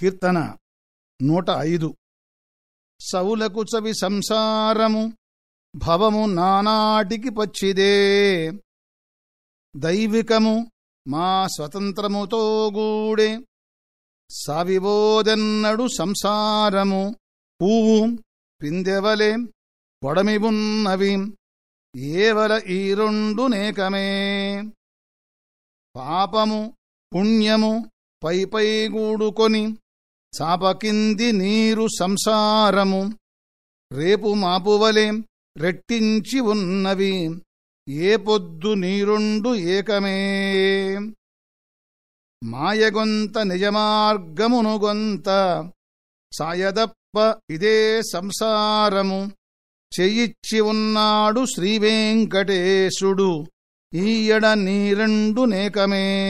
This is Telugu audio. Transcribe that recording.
కీర్తన నూట ఐదు. సౌలకు చవి సంసారము భవము నానాటికి పచ్చిదే. దైవికము మా స్వతంత్రముతో గూడే. సావిబోదెన్నడు సంసారము పువ్వు పిందెవలే పొడమివున్నవి ఏవల ఈ రెండు నేకమే. పాపము పుణ్యము పై పై గూడుకొని చాపకింది నీరు సంసారము. రేపు మాపువలే రెట్టించి ఉన్నవి. ఏ పొద్దు నీరుండు ఏకమే. మాయగొంత నిజమార్గమును గొంత. సాయదప్ప ఇదే సంసారము. చెయ్యిచ్చి ఉన్నాడు శ్రీవేంకటేశుడు. ఈయడ నీరెండు నేకమే.